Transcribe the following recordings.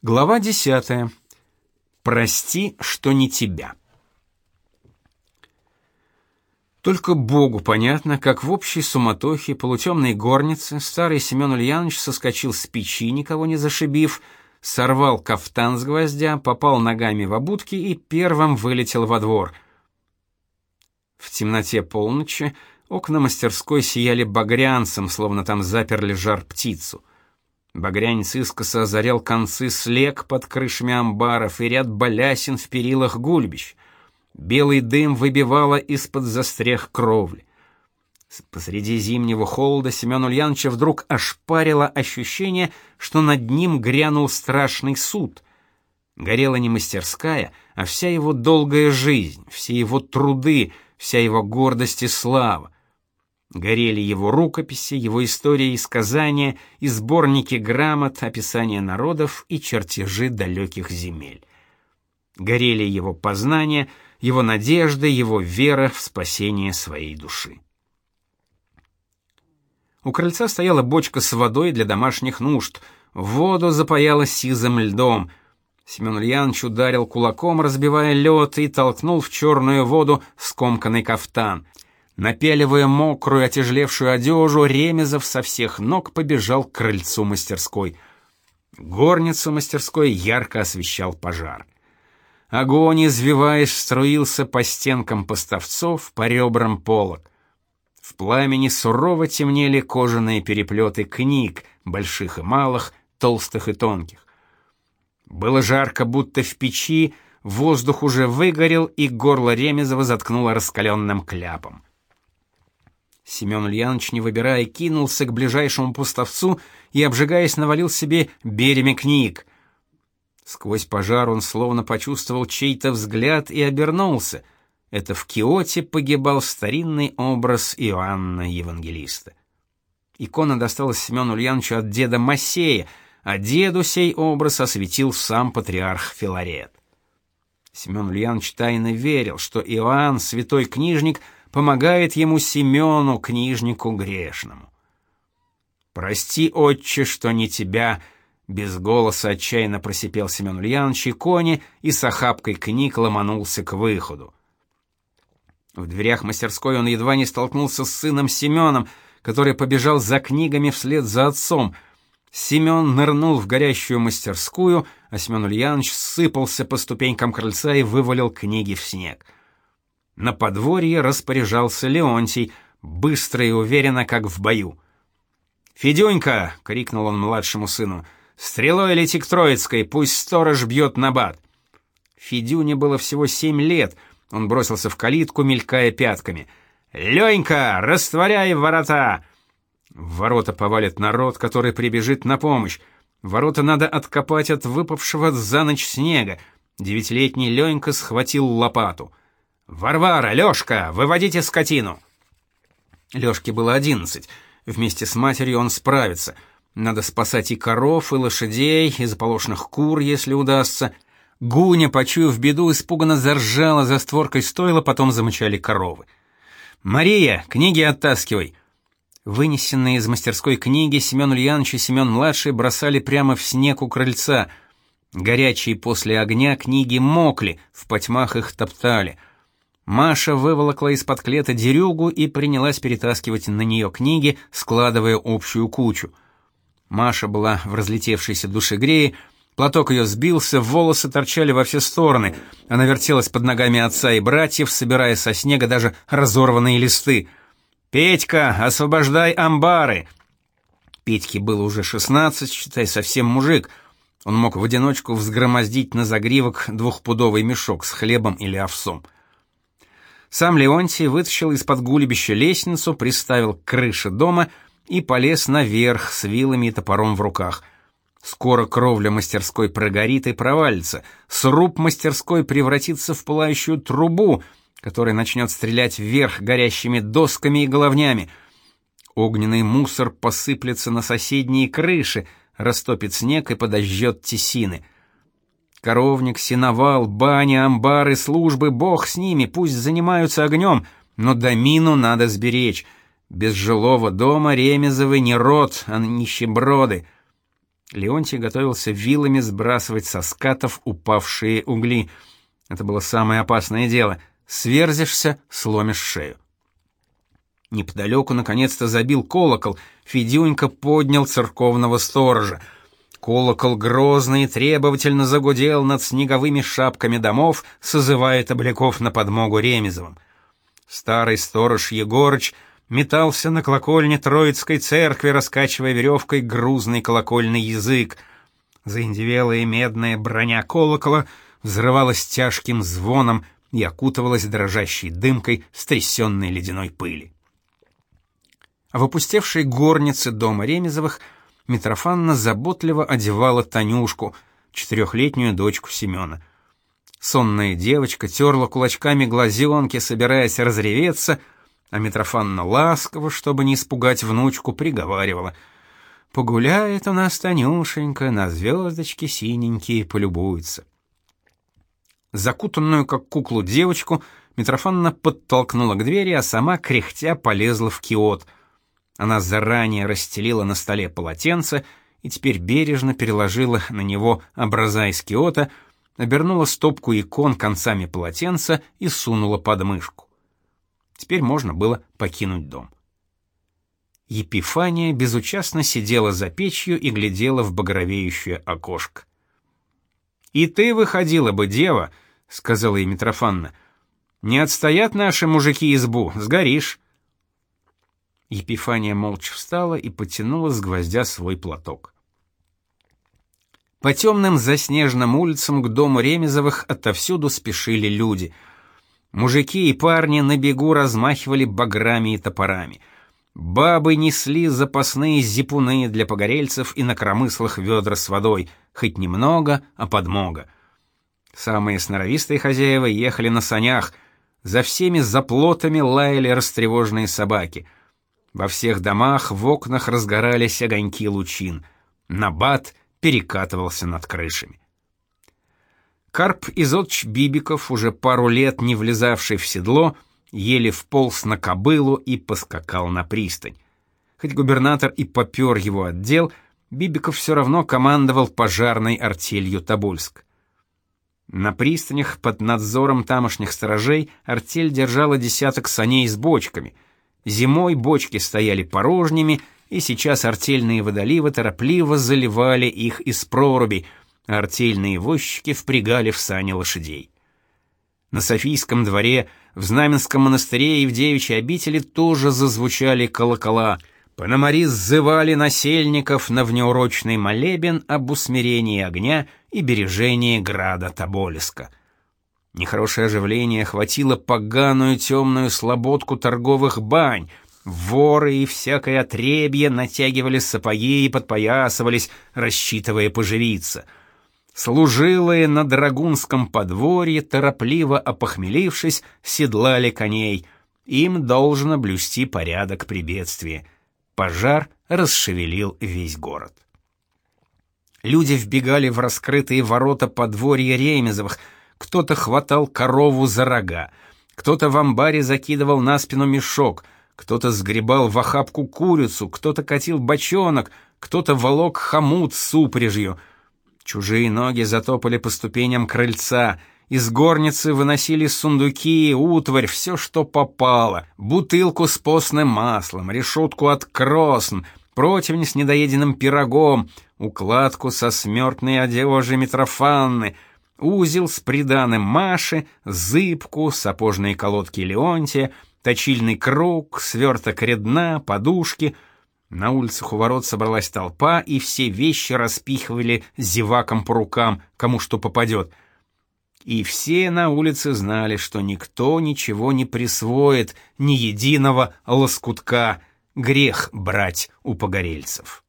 Глава 10. Прости, что не тебя. Только Богу понятно, как в общей суматохе полутемной горницы старый Семен Ульянович соскочил с печи, никого не зашибив, сорвал кафтан с гвоздя, попал ногами в обутки и первым вылетел во двор. В темноте полночи окна мастерской сияли багрянцем, словно там заперли жар птицу. Багрянец искоса озарял концы слег под крышами амбаров и ряд балясин в перилах гульбищ. Белый дым выбивало из-под застрех кровли. Посреди зимнего холода Семен Ульяновича вдруг ошпарило ощущение, что над ним грянул страшный суд. Горела не мастерская, а вся его долгая жизнь, все его труды, вся его гордость и слава. Горели его рукописи, его истории и сказания, и сборники грамот, описания народов и чертежи далеких земель. Горели его познания, его надежды, его вера в спасение своей души. У крыльца стояла бочка с водой для домашних нужд. Воду запаяло сизым льдом. Семен Ульянович ударил кулаком, разбивая лед, и толкнул в черную воду скомканный кафтан — Напяливая мокрую, отяжелевшую одежу, Ремезов со всех ног побежал к крыльцу мастерской. Горницу мастерской ярко освещал пожар. Огонь, извиваясь, струился по стенкам поставцов, по ребрам полок. В пламени сурово темнели кожаные переплеты книг, больших и малых, толстых и тонких. Было жарко, будто в печи, воздух уже выгорел, и горло Ремезова заткнуло раскаленным кляпом. Семен Ульянович, не выбирая, кинулся к ближайшему поставцу и, обжигаясь, навалил себе береми книг. Сквозь пожар он словно почувствовал чей-то взгляд и обернулся. Это в Киоте погибал старинный образ Иоанна Евангелиста. Икона досталась Семену Ульяновичу от деда Масея, а деду сей образ осветил сам патриарх Филарет. Семен Ульянович тайно верил, что Иоанн, святой книжник, — помогает ему Семену, книжнику грешному. «Прости, отче, что не тебя», — без голоса отчаянно просипел Семен Ульянович и кони и с охапкой книг ломанулся к выходу. В дверях мастерской он едва не столкнулся с сыном Семеном, который побежал за книгами вслед за отцом. Семен нырнул в горящую мастерскую, а Семен Ульянович сыпался по ступенькам крыльца и вывалил книги в снег. — на подворье распоряжался Леонтий, быстро и уверенно, как в бою. «Федюнька!» — крикнул он младшему сыну. «Стрелой лети к Троицкой, пусть сторож бьет на бат!» Федюне было всего семь лет, он бросился в калитку, мелькая пятками. «Ленька, растворяй ворота!» В ворота повалит народ, который прибежит на помощь. Ворота надо откопать от выпавшего за ночь снега. Девятилетний Ленька схватил лопату. «Варвара, Лёшка, выводите скотину!» Лёшке было одиннадцать. Вместе с матерью он справится. Надо спасать и коров, и лошадей, и заполошных кур, если удастся. Гуня, почуяв беду, испуганно заржала за створкой стойла, потом замычали коровы. «Мария, книги оттаскивай!» Вынесенные из мастерской книги Семен Ульянович и Семен-младший бросали прямо в снег у крыльца. Горячие после огня книги мокли, в потьмах их топтали — Маша выволокла из-под клета дерюгу и принялась перетаскивать на нее книги, складывая общую кучу. Маша была в разлетевшейся душегрее, платок ее сбился, волосы торчали во все стороны. Она вертелась под ногами отца и братьев, собирая со снега даже разорванные листы. «Петька, освобождай амбары!» Петьке было уже шестнадцать, считай, совсем мужик. Он мог в одиночку взгромоздить на загривок двухпудовый мешок с хлебом или овсом. Сам Леонтий вытащил из-под гулебища лестницу, приставил к крыше дома и полез наверх с вилами и топором в руках. Скоро кровля мастерской прогорит и провалится. Сруб мастерской превратится в пылающую трубу, которая начнет стрелять вверх горящими досками и головнями. Огненный мусор посыплется на соседние крыши, растопит снег и подожжет тесины — Коровник, сеновал, баня, амбары, службы, бог с ними, пусть занимаются огнем, но домину надо сберечь. Без жилого дома Ремезовы не род, а нищеброды. Леонтий готовился вилами сбрасывать со скатов упавшие угли. Это было самое опасное дело. Сверзишься, сломишь шею. Неподалеку наконец-то забил колокол. Федюнька поднял церковного сторожа. Колокол грозный и требовательно загудел над снеговыми шапками домов, созывая табляков на подмогу Ремезовым. Старый сторож Егорыч метался на колокольне Троицкой церкви, раскачивая веревкой грузный колокольный язык. Заиндевелая медная броня колокола взрывалась тяжким звоном и окутывалась дрожащей дымкой стрясенной ледяной пыли. В опустевшей горнице дома Ремезовых Митрофанна заботливо одевала Танюшку, четырехлетнюю дочку Семена. Сонная девочка терла кулачками глазенки, собираясь разреветься, а Митрофанна ласково, чтобы не испугать внучку, приговаривала: "Погуляет у нас Танюшенька, на звездочки синенькие полюбуется". Закутанную как куклу девочку Митрофанна подтолкнула к двери, а сама кряхтя полезла в киот — она заранее расстелила на столе полотенце и теперь бережно переложила на него образа из киота, обернула стопку икон концами полотенца и сунула под мышку. Теперь можно было покинуть дом. Епифания безучастно сидела за печью и глядела в багровеющее окошко. «И ты выходила бы, дева», — сказала ей Митрофанна. «Не отстоят наши мужики избу, сгоришь». Епифания молча встала и потянула с гвоздя свой платок. По темным заснеженным улицам к дому Ремезовых отовсюду спешили люди. Мужики и парни на бегу размахивали баграми и топорами. Бабы несли запасные зипуны для погорельцев и на кромыслах ведра с водой, хоть немного, а подмога. Самые сноровистые хозяева ехали на санях, за всеми заплотами лаяли растревоженные собаки — во всех домах в окнах разгорались огоньки лучин. Набат перекатывался над крышами. Карп Изотч Бибиков, уже пару лет не влезавший в седло, еле вполз на кобылу и поскакал на пристань. Хоть губернатор и попер его отдел, Бибиков все равно командовал пожарной артелью Тобольск. На пристанях под надзором тамошних сторожей артель держала десяток саней с бочками — Зимой бочки стояли порожними, и сейчас артельные водоливы торопливо заливали их из проруби, а артельные возчики впрягали в сани лошадей. На Софийском дворе, в Знаменском монастыре и в девичьей обители тоже зазвучали колокола. Пономари сзывали насельников на внеурочный молебен об усмирении огня и бережении града Тоболеска. Нехорошее оживление охватило поганую темную слободку торговых бань. Воры и всякое отребье натягивали сапоги и подпоясывались, рассчитывая поживиться. Служилые на драгунском подворье, торопливо опохмелившись, седлали коней. Им должно блюсти порядок при бедствии. Пожар расшевелил весь город. Люди вбегали в раскрытые ворота подворья Ремезовых — кто-то хватал корову за рога, кто-то в амбаре закидывал на спину мешок, кто-то сгребал в охапку курицу, кто-то катил бочонок, кто-то волок хомут с упряжью. Чужие ноги затопали по ступеням крыльца, из горницы выносили сундуки, утварь, все, что попало, бутылку с постным маслом, решетку от кросн, противень с недоеденным пирогом, укладку со смертной одежи Митрофанны — узел с приданым Маши, зыбку, сапожные колодки Леонтия, точильный круг, сверток редна, подушки. На улицах у ворот собралась толпа, и все вещи распихивали зеваком по рукам, кому что попадет. И все на улице знали, что никто ничего не присвоит, ни единого лоскутка, грех брать у погорельцев.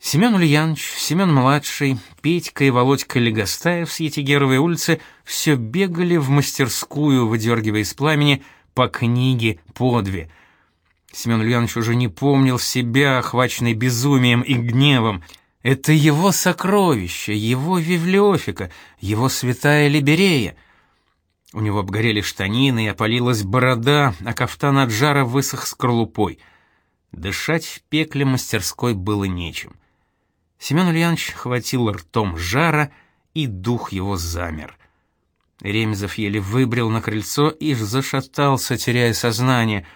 Семен Ульянович, Семен-младший, Петька и Володька Легостаев с Етигеровой улицы все бегали в мастерскую, выдергивая из пламени по книге по две. Семен Ульянович уже не помнил себя, охваченный безумием и гневом. Это его сокровище, его вивлеофика, его святая либерея. У него обгорели штанины и опалилась борода, а кафтан от жара высох скорлупой. Дышать в пекле мастерской было нечем. Семен Ульянович хватил ртом жара, и дух его замер. Ремезов еле выбрел на крыльцо и зашатался, теряя сознание.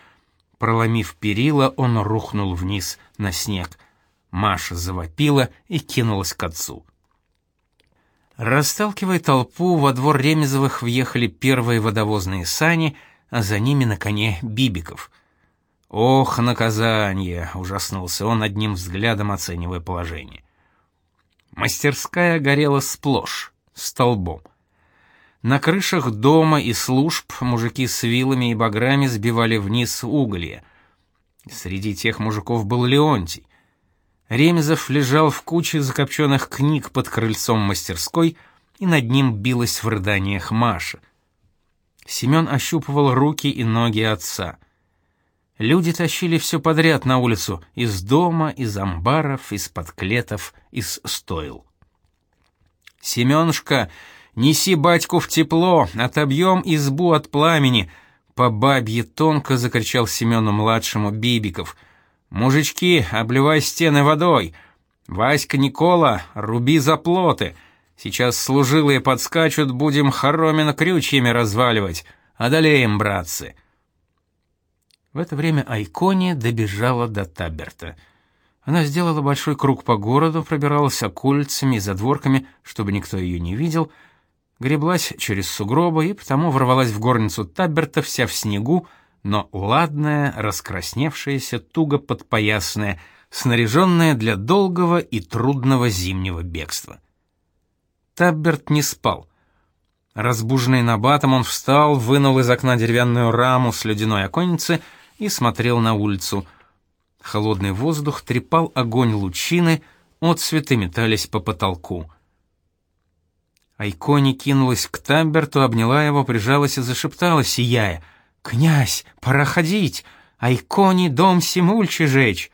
Проломив перила, он рухнул вниз на снег. Маша завопила и кинулась к отцу. Расталкивая толпу, во двор Ремезовых въехали первые водовозные сани, а за ними на коне Бибиков. «Ох, наказание!» — ужаснулся он одним взглядом, оценивая положение. Мастерская горела сплошь, столбом. На крышах дома и служб мужики с вилами и баграми сбивали вниз уголья. Среди тех мужиков был Леонтий. Ремезов лежал в куче закопченных книг под крыльцом мастерской, и над ним билась в рыданиях Маша. Семен ощупывал руки и ноги отца. Люди тащили все подряд на улицу, из дома, из амбаров, из подклетов, из стойл. «Семенушка, неси батьку в тепло, отобьем избу от пламени!» По бабье тонко закричал Семену-младшему Бибиков — Мужички, обливай стены водой. Васька Никола, руби заплоты. Сейчас служилые подскачут, будем хоромина крючьями разваливать. Одолеем, братцы. В это время Айкони добежала до Таберта. Она сделала большой круг по городу, пробиралась окольцами и задворками, чтобы никто ее не видел, греблась через сугробы и потому ворвалась в горницу Таберта вся в снегу, но ладная, раскрасневшаяся, туго подпоясная, снаряженная для долгого и трудного зимнего бегства. Табберт не спал. Разбуженный набатом, он встал, вынул из окна деревянную раму с ледяной оконницы и смотрел на улицу. Холодный воздух трепал огонь лучины, отцветы метались по потолку. Айкони кинулась к Табберту, обняла его, прижалась и зашептала, сияя — «Князь, пора ходить, а иконе дом Симульчи жечь!»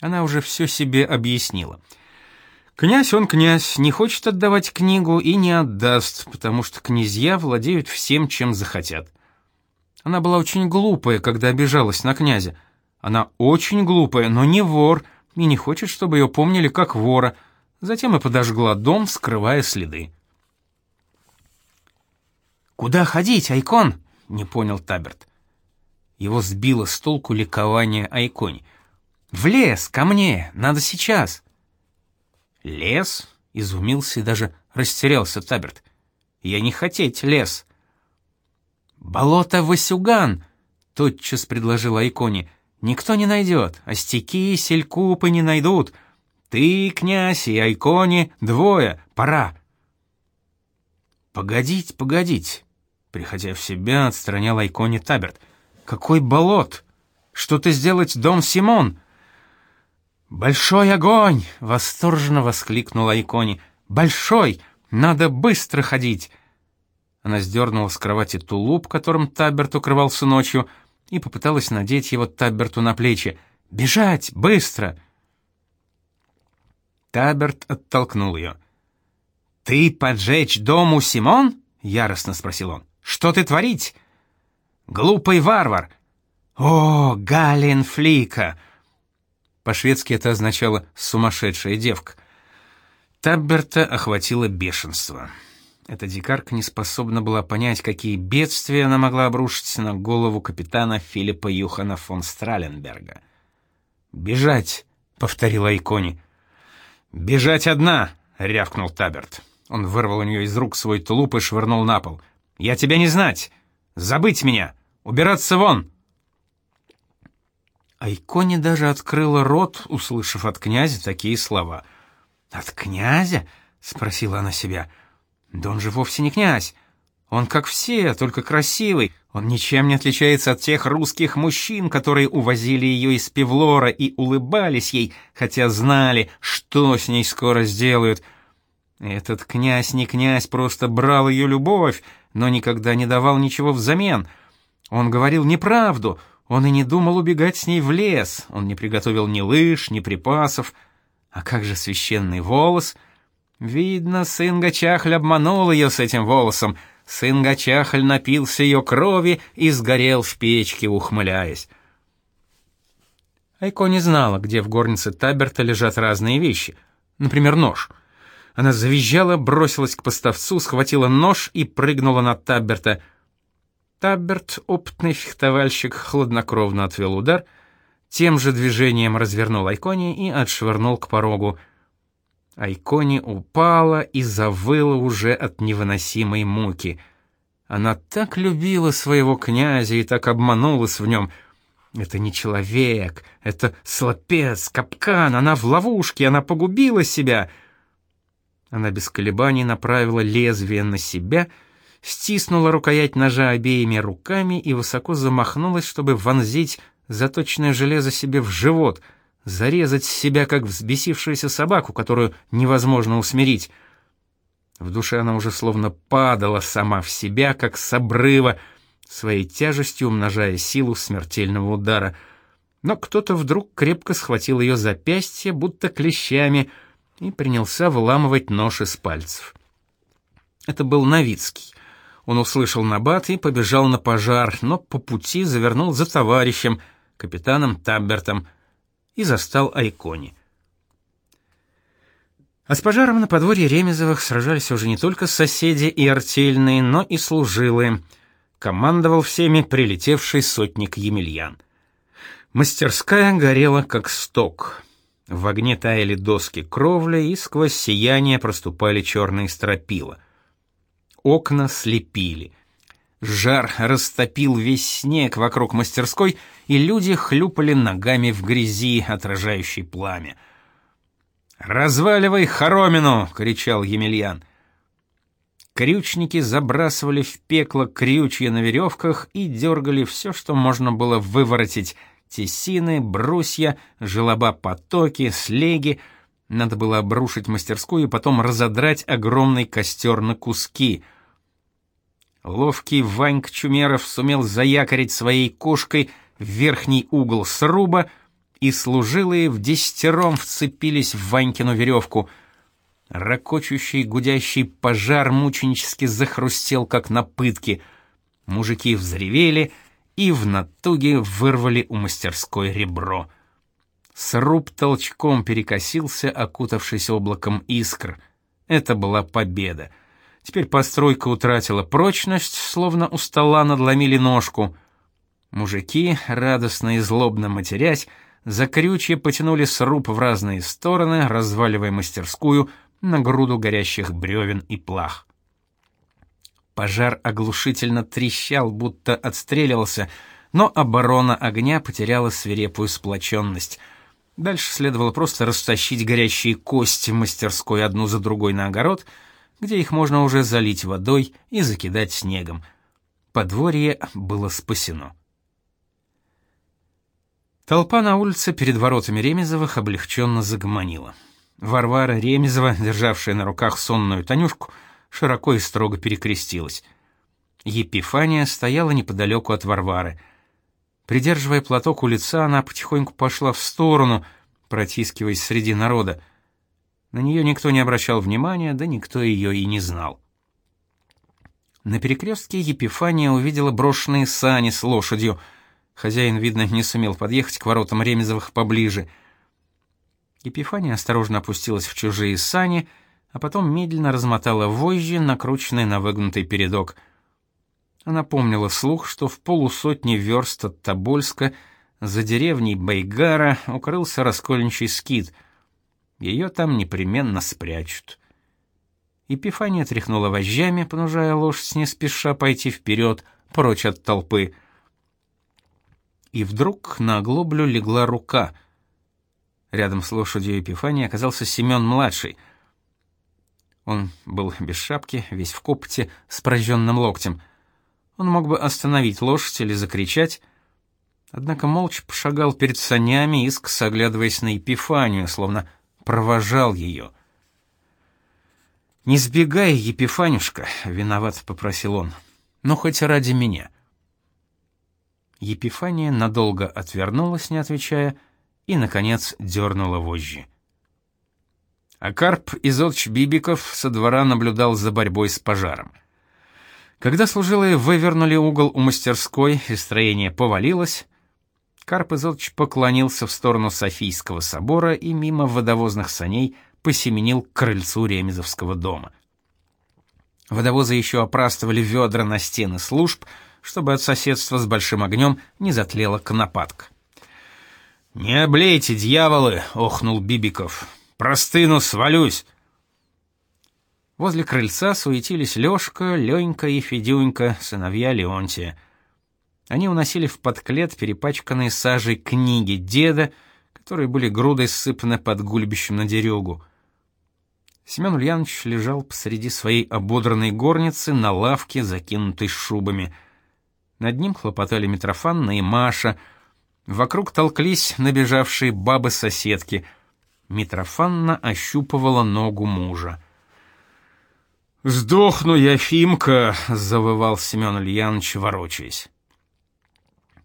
Она уже все себе объяснила. Князь он князь, не хочет отдавать книгу и не отдаст, потому что князья владеют всем, чем захотят. Она была очень глупая, когда обижалась на князя. Она очень глупая, но не вор, и не хочет, чтобы ее помнили как вора. Затем и подожгла дом, скрывая следы. «Куда ходить, Айкон?» не понял Таберт. Его сбило с толку ликование Айконь. «В лес, ко мне, надо сейчас!» «Лес?» — изумился и даже растерялся Таберт. «Я не хотеть лес!» «Болото Васюган!» — тотчас предложил Айкони. «Никто не найдет, а стеки и селькупы не найдут. Ты, князь, и Айкони двое, пора!» «Погодить, погодить!» Приходя в себя, отстранял Айкони Таберт. «Какой болот! Что ты сделать, Дон Симон?» «Большой огонь!» — восторженно воскликнул Айкони. «Большой! Надо быстро ходить!» Она сдернула с кровати тулуп, которым Таберт укрывался ночью, и попыталась надеть его Таберту на плечи. «Бежать! Быстро!» Таберт оттолкнул ее. «Ты поджечь дом у Симон?» — яростно спросил он. Что ты творить? Глупый варвар. О, Галин Флика. По-шведски это означало сумасшедшая девка. Табберта охватило бешенство. Эта дикарка не способна была понять, какие бедствия она могла обрушить на голову капитана Филиппа Юхана фон Страленберга. «Бежать!» — повторила Икони. «Бежать одна!» — рявкнул Таберт. Он вырвал у нее из рук свой тулуп и швырнул на пол. Я тебя не знать! Забыть меня! Убираться вон!» Айкони даже открыла рот, услышав от князя такие слова. «От князя?» — спросила она себя. «Да он же вовсе не князь. Он как все, только красивый. Он ничем не отличается от тех русских мужчин, которые увозили ее из Певлора и улыбались ей, хотя знали, что с ней скоро сделают. Этот князь не князь, просто брал ее любовь, но никогда не давал ничего взамен. Он говорил неправду, он и не думал убегать с ней в лес, он не приготовил ни лыж, ни припасов. А как же священный волос? Видно, сын Гачахль обманул ее с этим волосом. Сын Гачахль напился ее крови и сгорел в печке, ухмыляясь. Айко не знала, где в горнице Таберта лежат разные вещи, например, нож. Она завизжала, бросилась к поставцу, схватила нож и прыгнула на Таберта. Таберт, опытный фехтовальщик, хладнокровно отвел удар, тем же движением развернул Айкони и отшвырнул к порогу. Айкони упала и завыла уже от невыносимой муки. Она так любила своего князя и так обманулась в нем — это не человек, это слопец, капкан, она в ловушке, она погубила себя. Она без колебаний направила лезвие на себя, стиснула рукоять ножа обеими руками и высоко замахнулась, чтобы вонзить заточенное железо себе в живот, зарезать себя как взбесившуюся собаку, которую невозможно усмирить. В душе она уже словно падала сама в себя, как с обрыва, своей тяжестью умножая силу смертельного удара. Но кто-то вдруг крепко схватил ее запястье, будто клещами, и принялся выламывать нож из пальцев. Это был Новицкий. Он услышал набат и побежал на пожар, но по пути завернул за товарищем, капитаном Таббертом, и застал Айкони. А с пожаром на подворье Ремезовых сражались уже не только соседи и артельные, но и служилые — командовал всеми прилетевший сотник Емельян. Мастерская горела как сток. В огне таяли доски кровли, и сквозь сияние проступали черные стропила. Окна слепили. Жар растопил весь снег вокруг мастерской, и люди хлюпали ногами в грязи, отражающей пламя. «Разваливай хоромину!» — кричал Емельян. Крючники забрасывали в пекло крючья на веревках и дергали все, что можно было выворотить: тесины, брусья, желоба потоки, слеги. Надо было обрушить мастерскую и потом разодрать огромный костер на куски. Ловкий Ваньк Чумеров сумел заякорить своей кошкой в верхний угол сруба, и служилые в десятером вцепились в Ванькину веревку — Рокочущий, гудящий пожар мученически захрустел, как на пытке. Мужики взревели и в натуге вырвали у мастерской ребро. Сруб толчком перекосился, окутавшись облаком искр. Это была победа. Теперь постройка утратила прочность, словно у стола надломили ножку. Мужики, радостно и злобно матерясь, за крючья потянули сруб в разные стороны, разваливая мастерскую, на груду горящих бревен и плах. Пожар оглушительно трещал, будто отстреливался, но оборона огня потеряла свирепую сплоченность. Дальше следовало просто растащить горящие кости в мастерской одну за другой на огород, где их можно уже залить водой и закидать снегом. Подворье было спасено. Толпа на улице перед воротами Ремезовых облегченно загомонила. Варвара Ремезова, державшая на руках сонную Танюшку, широко и строго перекрестилась. Епифания стояла неподалеку от Варвары. Придерживая платок у лица, она потихоньку пошла в сторону, протискиваясь среди народа. На нее никто не обращал внимания, да никто ее и не знал. На перекрестке Епифания увидела брошенные сани с лошадью. Хозяин, видно, не сумел подъехать к воротам Ремезовых поближе — Епифания осторожно опустилась в чужие сани, а потом медленно размотала вожжи, накрученные на выгнутый передок. Она помнила слух, что в полусотни верст от Тобольска за деревней Байгара укрылся раскольничий скит. Ее там непременно спрячут. Епифания тряхнула вожжами, понужая лошадь не спеша пойти вперед, прочь от толпы. И вдруг на оглоблю легла рука — Рядом с лошадью Епифании оказался Семен-младший. Он был без шапки, весь в копоте, с прожженным локтем. Он мог бы остановить лошадь или закричать, однако молча пошагал перед санями, искоса оглядываясь на Епифанию, словно провожал ее. «Не сбегай, Епифанюшка», — виноват попросил он, — «но хоть ради меня». Епифания надолго отвернулась, не отвечая, — и, наконец, дернула вожжи. Из отч Бибиков со двора наблюдал за борьбой с пожаром. Когда служилые вывернули угол у мастерской и строение повалилось, Карп Изотович поклонился в сторону Софийского собора и мимо водовозных саней посеменил к крыльцу Ремезовского дома. Водовозы еще опрастывали ведра на стены служб, чтобы от соседства с большим огнем не затлела конопатка. «Не облейте, дьяволы!» — охнул Бибиков. «Простыну, свалюсь!» Возле крыльца суетились Лёшка, Ленька и Федюнька, сыновья Леонтия. Они уносили в подклет перепачканные сажей книги деда, которые были грудой ссыпаны под гульбищем на дерюгу. Семен Ульянович лежал посреди своей ободранной горницы на лавке, закинутой шубами. Над ним хлопотали Митрофанна и Маша. Вокруг толклись набежавшие бабы-соседки. Митрофанна ощупывала ногу мужа. «Сдохну я, Фимка!» — завывал Семен Ульянович, ворочаясь.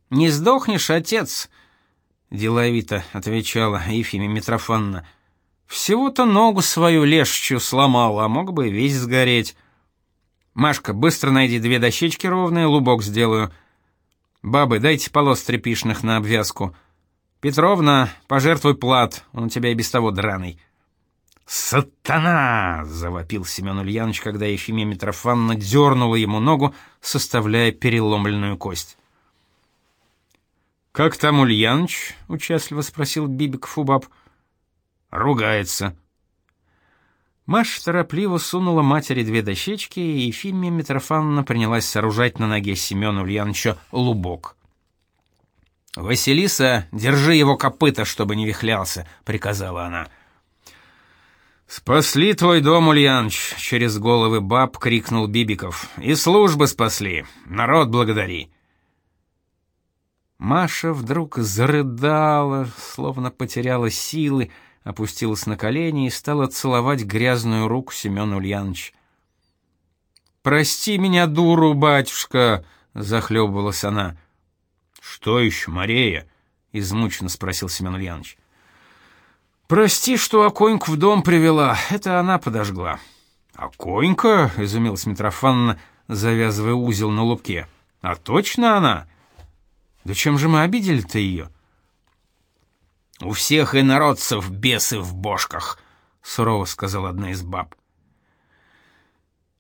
«Не сдохнешь, отец!» — деловито отвечала Ефимия Митрофановна. «Всего-то ногу свою лешечью сломал, а мог бы весь сгореть. Машка, быстро найди две дощечки ровные, лубок сделаю. Бабы, дайте полос тряпишных на обвязку. Петровна, пожертвуй плат, он у тебя и без того драный». «Сатана!» — завопил Семен Ульянович, когда Ефимия Митрофановна дернула ему ногу, составляя переломленную кость. «Как там Ульяныч?» — участливо спросил Бибик у баб. «Ругается». Маша торопливо сунула матери две дощечки, и Ефимия Митрофановна принялась сооружать на ноге Семена Ульяновича лубок. «Василиса, держи его копыта, чтобы не вихлялся», — приказала она. «Спасли твой дом, Ульяныч!» — через головы баб крикнул Бибиков. «И службы спасли! Народ благодари!» Маша вдруг зарыдала, словно потеряла силы, опустилась на колени и стала целовать грязную руку Семена Ульяновича. «Прости меня, дуру, батюшка!» — захлебывалась она. «Что еще, Мария?» — измученно спросил Семен Ульянович. «Прости, что Аконьку в дом привела, это она подожгла». «Аконька?» — изумилась Митрофановна, завязывая узел на лобке. «А точно она?» Да чем же мы обидели-то ее?» «У всех инородцев бесы в бошках», — сурово сказала одна из баб.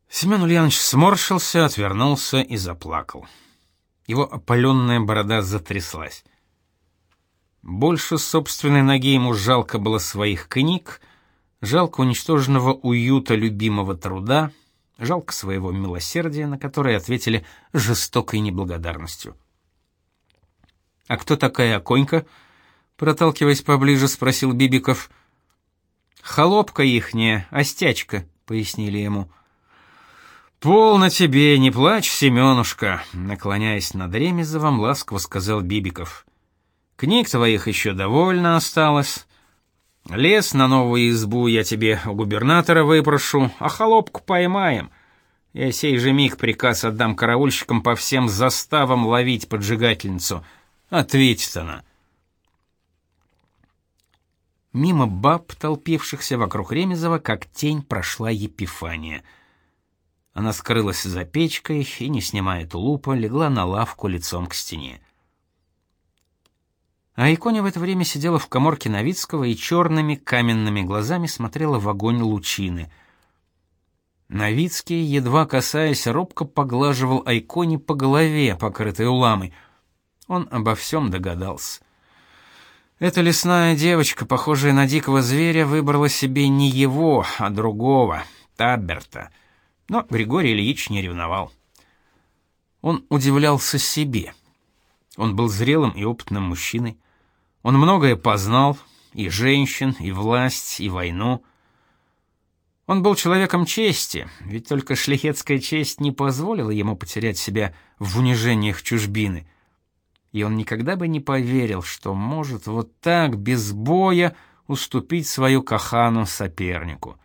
Семен Ульянович сморщился, отвернулся и заплакал. Его опаленная борода затряслась. Больше собственной ноги ему жалко было своих книг, жалко уничтоженного уюта любимого труда, жалко своего милосердия, на которое ответили жестокой неблагодарностью. «А кто такая Конька?» Проталкиваясь поближе, спросил Бибиков. «Холопка ихняя, остячка», — пояснили ему. «Полно тебе, не плачь, Семенушка», — наклоняясь над Ремезовым, ласково сказал Бибиков. «Книг твоих еще довольно осталось. Лес на новую избу я тебе у губернатора выпрошу, а холопку поймаем. Я сей же миг приказ отдам караульщикам по всем заставам ловить поджигательницу» Ответит она. Мимо баб, толпившихся вокруг Ремезова, как тень прошла Епифания. Она скрылась за печкой и, не снимая тулупа, легла на лавку лицом к стене. А Иконя в это время сидела в каморке Новицкого и черными каменными глазами смотрела в огонь лучины. Новицкий, едва касаясь, робко поглаживал Айконе по голове, покрытой уламой — он обо всем догадался. Эта лесная девочка, похожая на дикого зверя, выбрала себе не его, а другого, Таберта. Но Григорий Ильич не ревновал. Он удивлялся себе. Он был зрелым и опытным мужчиной. Он многое познал, и женщин, и власть, и войну. Он был человеком чести, ведь только шляхетская честь не позволила ему потерять себя в унижениях чужбины и он никогда бы не поверил, что может вот так без боя уступить свою кахану сопернику.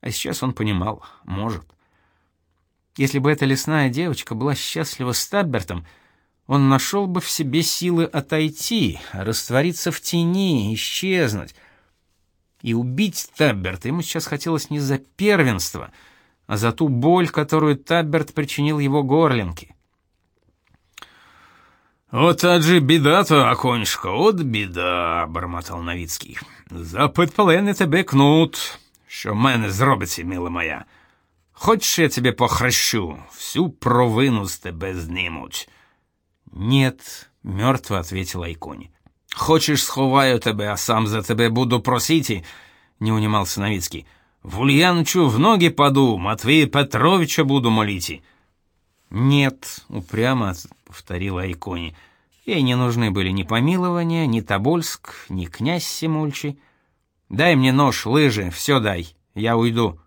А сейчас он понимал, может. Если бы эта лесная девочка была счастлива с Таббертом, он нашел бы в себе силы отойти, раствориться в тени, исчезнуть. И убить Табберта ему сейчас хотелось не за первенство, а за ту боль, которую Табберт причинил его горлинке. «От адже біда-то, оконечко, от біда», — бормотав Новіцький. «Запитпалене тебе кнут, що в мене зробиться, мила моя. Хочеш, я тебе похрещу, всю провину з тебе знимуть». «Нет», — мертво ответил Айкони. «Хочешь, сховаю тебе, а сам за тебе буду просить?» — не унимался Новицкий. «В Ульянычу в ноги паду, Матвея Петровича буду молить». «Нет», — упрямо повторила Айкони. «Ей не нужны были ни помилования, ни Тобольск, ни князь Симульчий. Дай мне нож, лыжи, все дай, я уйду».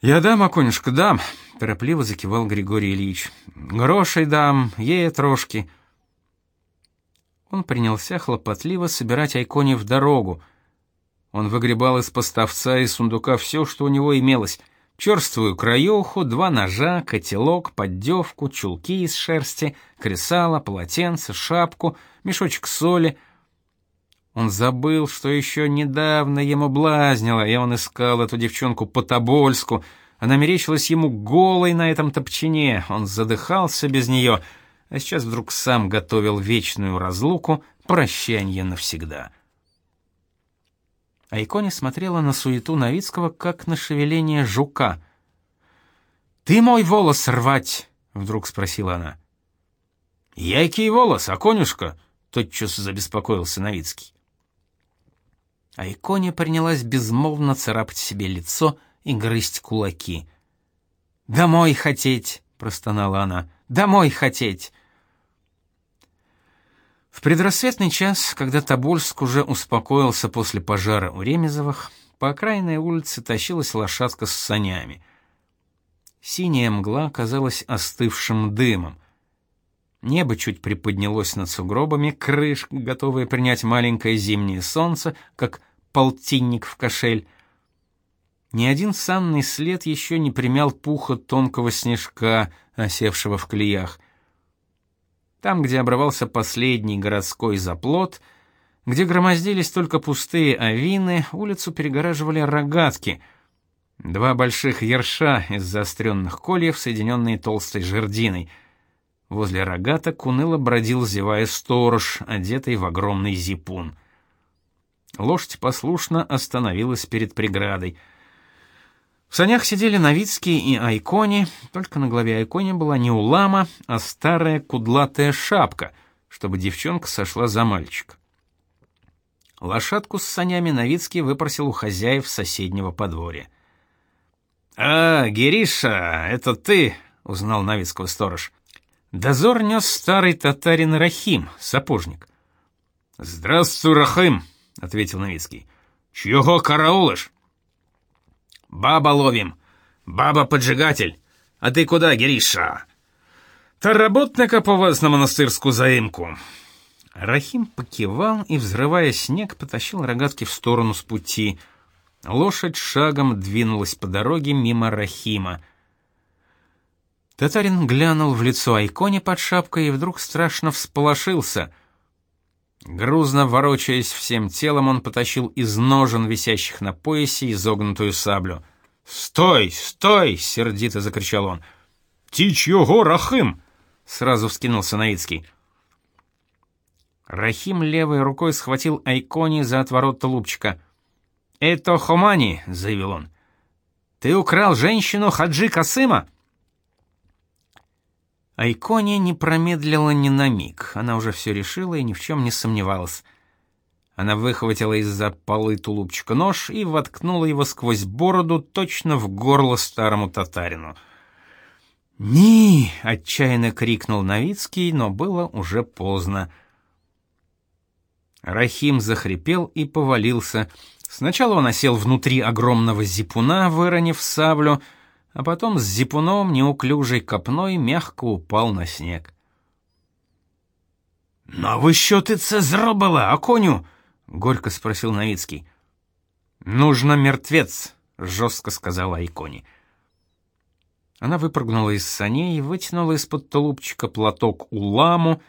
«Я дам, оконюшка, дам», — торопливо закивал Григорий Ильич. «Грошей дам, ей трошки». Он принялся хлопотливо собирать Айкони в дорогу. Он выгребал из поставца и сундука все, что у него имелось — черствую краеху, два ножа, котелок, поддевку, чулки из шерсти, кресало, полотенце, шапку, мешочек соли. Он забыл, что еще недавно ему блазнило, и он искал эту девчонку по Тобольску. Она мерещилась ему голой на этом топчине, он задыхался без нее, а сейчас вдруг сам готовил вечную разлуку, прощанье навсегда. А Иконя смотрела на суету Новицкого, как на шевеление жука. «Ты мой волос рвать?» — вдруг спросила она. «Який волос, Аконюшка?» — тотчас забеспокоился Новицкий. А Иконя принялась безмолвно царапать себе лицо и грызть кулаки. «Домой хотеть!» — простонала она. «Домой хотеть!» В предрассветный час, когда Тобольск уже успокоился после пожара у Ремезовых, по окраинной улице тащилась лошадка с санями. Синяя мгла казалась остывшим дымом. Небо чуть приподнялось над сугробами, крыш, готовые принять маленькое зимнее солнце, как полтинник в кошель. Ни один санный след еще не примял пуха тонкого снежка, осевшего в колеях. Там, где обрывался последний городской заплот, где громоздились только пустые авины, улицу перегораживали рогатки. Два больших ерша из заостренных кольев, соединенные толстой жердиной. Возле рогаток уныло бродил, зевая сторож, одетый в огромный зипун. Лошадь послушно остановилась перед преградой — в санях сидели Новицкий и Айкони, только на голове Айкони была не улама, а старая кудлатая шапка, чтобы девчонка сошла за мальчика. Лошадку с санями Новицкий выпросил у хозяев соседнего подворья. «А, Гериша, это ты!» — узнал Новицкого сторож. Дозор нес старый татарин Рахим, сапожник. «Здравствуй, Рахим!» — ответил Новицкий. «Чего караулишь?» Баба ловим. Баба-поджигатель. А ты куда, Гериша? Та работника по вас на монастырскую заимку. Рахим покивал и, взрывая снег, потащил рогатки в сторону с пути. Лошадь шагом двинулась по дороге мимо Рахима. Татарин глянул в лицо Айконе под шапкой и вдруг страшно всполошился. Грузно ворочаясь всем телом, он потащил из ножен, висящих на поясе, изогнутую саблю. «Стой, стой!» — сердито закричал он. «Тичьего, Рахим!» — сразу вскинулся Наицкий. Рахим левой рукой схватил Айкони за отворот тулупчика. «Это Хомани!» — заявил он. «Ты украл женщину Хаджи Касыма?» Айкония не промедлила ни на миг. Она уже все решила и ни в чем не сомневалась. Она выхватила из-за полы тулупчика нож и воткнула его сквозь бороду точно в горло старому татарину. «Ни!» — отчаянно крикнул Новицкий, но было уже поздно. Рахим захрипел и повалился. Сначала он осел внутри огромного зипуна, выронив саблю — а потом с зипуном неуклюжей копной мягко упал на снег. «Но вы що ти це зробила, Аконю?» — горько спросил Новицкий. «Нужно мертвец», — жестко сказала Айкони. Она выпрыгнула из саней вытянула из-под тулупчика платок уламу,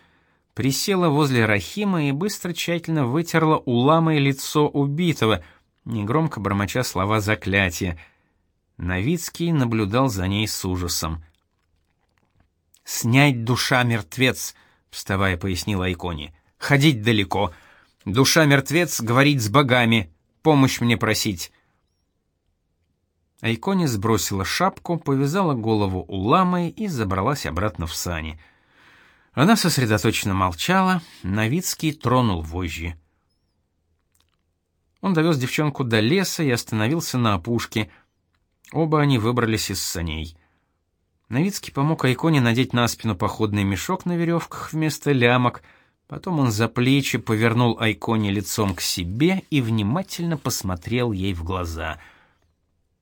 присела возле Рахима и быстро тщательно вытерла уламой лицо убитого, негромко бормоча слова заклятия — Новицкий наблюдал за ней с ужасом. «Снять душа, мертвец!» вставая, пояснила Айкони. Ходить далеко. Душа мертвец говорить с богами, помощь мне просить. Айкони сбросила шапку, повязала голову уламой и забралась обратно в сани. Она сосредоточенно молчала, Новицкий тронул вожжи. Он довез девчонку до леса и остановился на опушке. Оба они выбрались из саней. Новицкий помог Айконе надеть на спину походный мешок на веревках вместо лямок. Потом он за плечи повернул Айконе лицом к себе и внимательно посмотрел ей в глаза.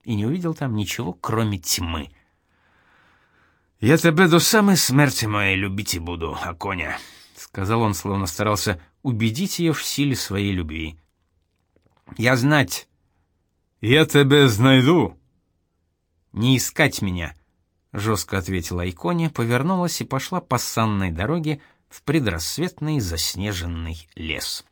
И не увидел там ничего, кроме тьмы. «Я тебя до самой смерти моей любить и буду, Аконя», — сказал он, словно старался убедить ее в силе своей любви. Я знать. Я тебя знайду. Не искать меня, жестко ответила Иконе, повернулась и пошла по санной дороге в предрассветный заснеженный лес.